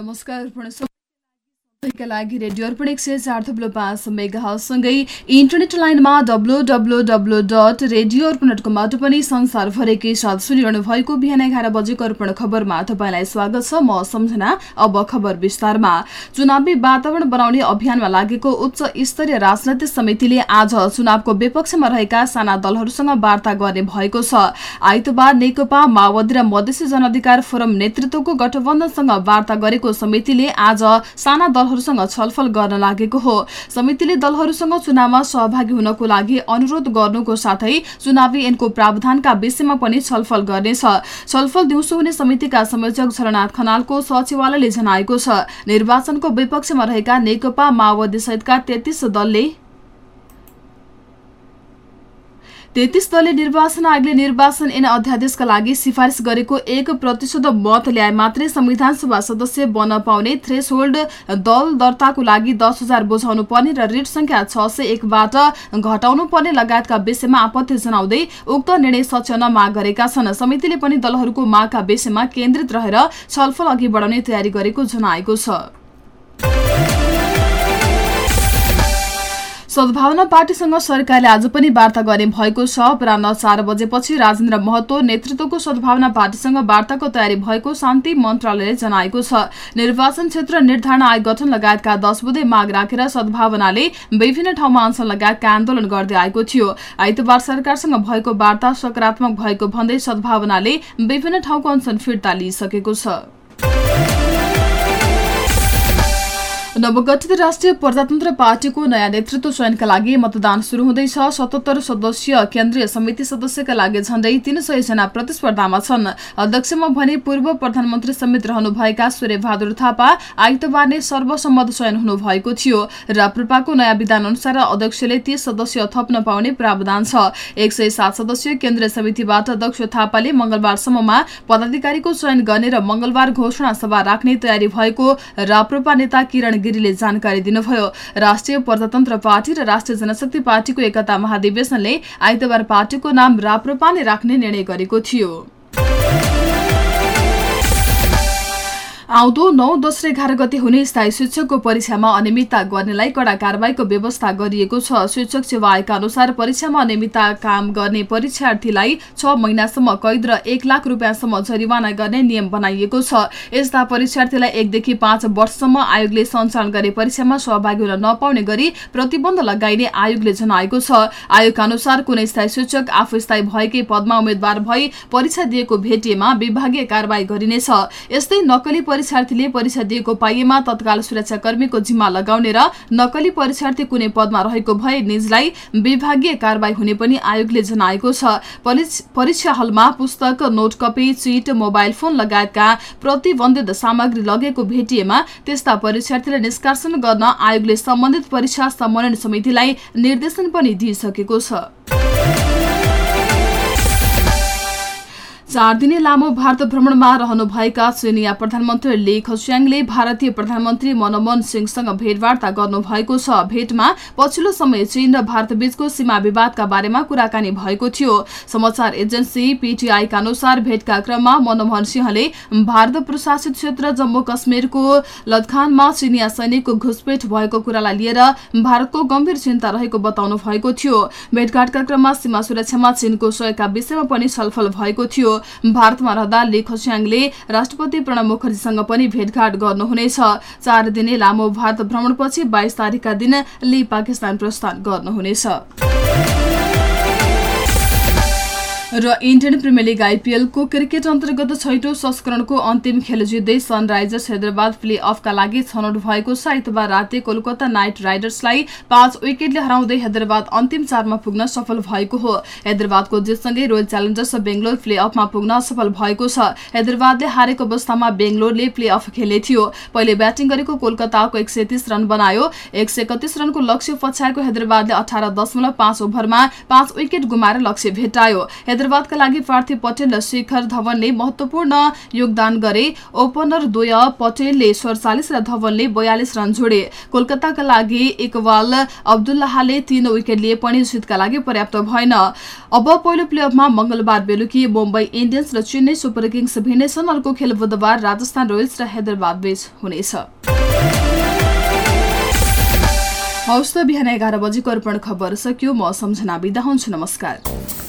नमस्कार सबैका लागि रेडियो अर्पण एक सय चार थप्लो पाँच मेगासँगै इन्टरनेट लाइनमा W W W dot radio Arpan dot कमबाट पनि संसारभरिकै साथ सुनिरहनु भएको बिहान एघार बजेको अर्पण खबरमा तपाईँलाई स्वागत छ। म सम्झना अब खबर विस्तारमा। चुनावी वातावरण बनाउने अभियानमा लागेको उच्च स्तरीय राजनैतिक समितिले आज चुनावको विपक्षमा रहेका साना दलहरूसँग वार्ता गर्ने भएको छ। आइतबार नेकपा माओवादी र मधेसी जनअधिकार फोरम नेतृत्वको गठबन्धनसँग वार्ता गरेको समितिले आज साना दलहरूसँग छलफल गर्न लागेको हो। समितिले दलहरूसँग चुनावमा सहभागी हुनको लागि अनुरोध गर्नुको साथै चुनावी ऐनको प्रावधानका विषयमा पनि छलफल गर्नेछ। छलफल दिउँसो हुने समितिका संयोजक झलनाथ खनालको सचिवालयले जनाएको छ। निर्वाचनको विपक्षमा रहेका नेकपा माओवादी सहितका तेत्तीस दलले तेत्तीस दलले निर्वाचन आयोगले निर्वाचन ऐन अध्यादेशका लागि सिफारिस गरेको एक प्रतिशत मत ल्याए मात्रै संविधान सभा सदस्य बन्न पाउने थ्रेस होल्ड दल दर्ताको लागि दस हजार बुझाउनु पर्ने र रिट संख्या छ सय एकबाट घटाउनु पर्ने लगायतका विषयमा आपत्ति जनाउँदै उक्त निर्णय सच्याउन माग गरेका छन्। समितिले पनि दलहरूको मागका विषयमा केन्द्रित रहेर छलफल अघि बढाउने तयारी गरेको जनाएको छ। सद्भावना पार्टीसँग सरकारले आज पनि वार्ता गर्ने भएको छ। अपराह चार बजेपछि राजेन्द्र महतो नेतृत्वको सद्भावना पार्टीसँग वार्ताको तयारी भएको शान्ति मन्त्रालयले जनाएको छ। निर्वाचन क्षेत्र निर्धारण आयोग गठन लगायतका दश बुधे माग राखेर सद्भावनाले विभिन्न ठाउँमा अनसन लगायतका आन्दोलन गर्दै आएको थियो। आइतबार सरकारसँग भएको वार्ता सकारात्मक भएको भन्दै सद्भावनाले विभिन्न ठाउँको अनसन फिर्ता लिइसकेको छ। नवगठित राष्ट्रिय प्रजातन्त्र पार्टीको नयाँ नेतृत्व चयनका लागि मतदान शुरू हुँदैछ। सतहत्तर सदस्यीय केन्द्रीय समिति सदस्यका लागि झण्डै तीन सय जना प्रतिस्पर्धामा छन्। अध्यक्षमा भने पूर्व प्रधानमन्त्री समेत रहनुभएका सूर्य बहादुर थापा आइतबार नै सर्वसम्मत चयन हुनुभएको थियो राप्रपाको नयाँ विधान अनुसार अध्यक्षले तीस सदस्य थप्न पाउने प्रावधान छ। एक सय सदस्यीय केन्द्रीय समितिबाट अध्यक्ष थापाले मंगलबारसम्ममा पदाधिकारीको चयन गर्ने र मंगलबार घोषणा सभा राख्ने तयारी भएको राप्रपा नेता किरण गिरीले जानकारी दिनुभयो। राष्ट्रिय प्रजातन्त्र पार्टी र राष्ट्रिय जनशक्ति पार्टीको एकता महाधिवेशनले आइतबार पार्टीको नाम राप्रपा नै राख्ने निर्णय गरेको थियो। आउँदो नौ दोस्रो एघार गते हुने स्थायी शिक्षकको परीक्षामा अनियमितता गर्नेलाई कड़ा कारवाहीको व्यवस्था गरिएको छ। शिक्षक सेवा आयोगका अनुसार परीक्षामा अनियमितता काम गर्ने परीक्षार्थीलाई छ महिनासम्म कैद र एक लाख रुपियाँसम्म जरिवाना गर्ने नियम बनाइएको छ। यस्ता परीक्षार्थीलाई एकदेखि पाँच वर्षसम्म आयोगले सञ्चालन गरे परीक्षामा सहभागी हुन नपाउने गरी प्रतिबन्ध लगाइने आयोगले जनाएको छ। आयोगका अनुसार कुनै स्थायी शिक्षक आफू स्थायी भएकै पदमा उम्मेद्वार भई परीक्षा दिएको भेटिएमा विभागीय कारवाही गरिनेछ। यस्तै नक्कली परीक्षार्थीले परीक्षा दिएको पाइएमा तत्काल सुरक्षाकर्मीको जिम्मा लगाउने र नक्कली परीक्षार्थी कुनै पदमा रहेको भए निजलाई विभागीय कारवाही हुने पनि आयोगले जनाएको छ। परीक्षा हलमा पुस्तक note copy chit mobile phone लगायतका प्रतिबन्धित सामग्री लगेको भेटिएमा त्यस्ता परीक्षार्थीलाई निष्कासन गर्न आयोगले सम्बन्धित परीक्षा समन्वयन समितिलाई निर्देशन पनि दिइसकेको छ। चार दिने लामो भारत भ्रमणमा रहनुभएका चिनिया प्रधानमन्त्री ले खस्याङले भारतीय प्रधानमन्त्री मनमोहन सिंहसँग भेटवार्ता गर्नुभएको छ। भेटमा पछिल्लो समय चीन र भारत बीचको सीमा विवादका बारेमा कुराकानी भएको थियो। समाचार एजेन्सी पीटीआईका अनुसार भेटका क्रममा मनमोहन सिंहले भारत प्रशासित क्षेत्र जम्मू कश्मीरको लदखानमा चिनिया सैनिकको घुसपेट भएको कुरालाई लिएर भारतको गम्भीर चिन्ता रहेको बताउनु भएको थियो। भेटघाटका क्रममा सीमा सुरक्षामा चीनको सहयोगका विषयमा पनि छलफल भएको थियो। भारतमा रहँदा ले खस्याङले राष्ट्रपति प्रणब मुखर्जीसँग पनि भेटघाट गर्नुहुनेछ। चार दिने लामो भारत भ्रमणपछि बाइस तारिकका दिन ले पाकिस्तान प्रस्थान गर्नुहुनेछ। र इन्डियन प्रिमियर लिग आइपिएलको क्रिकेट अन्तर्गत छैटौं संस्करणको अन्तिम खेल जित्दै सनराइजर्स हैदराबाद प्ले अफका लागि छनौट भएको छ आइतबार राति कोलकाता नाइट राइडर्सलाई पाँच विकेटले हराउँदै हैदराबाद अन्तिम चारमा पुग्न सफल भएको हो। हैदराबादको जितसँगै रोयल च्यालेन्जर्स बेङ्गलोर प्ले अफमा पुग्न सफल भएको छ। हैदराबादले हारेको अवस्थामा बेङ्गलोरले प्ले अफ खेले थियो। पहिले ब्याटिङ गरेको कोलकाताको एक रन बनायो। एक रनको लक्ष्य पछ्याएको हैदराबादले अठार दशमलव पाँच ओभरमा पाँच विकेट गुमाएर लक्ष्य भेटायो। हैदराबादका लागि पार्थिव पटेल र शेखर धवनले महत्वपूर्ण योगदान गरे। ओपनर द्वय पटेलले सडचालिस र धवनले बयालिस रन जोडे। कोलकाताका लागि इकबाल अब्दुल्लाहले तीन विकेट लिए पनि जितका लागि पर्याप्त भएन। अब पहिलो प्लेअफमा मंगलबार बेलुकी मुम्बई इन्डियन्स र चेन्नई सुपर किङ्स भिड्नेछन् अर्को खेल बुधबार राजस्थान रोयल्स र हैदराबाद बीच हुनेछ। हौस् त बिहान एघार बजेको अर्पण खबर सक्यो। म सम्झना बिदा हुन्छु। नमस्कार।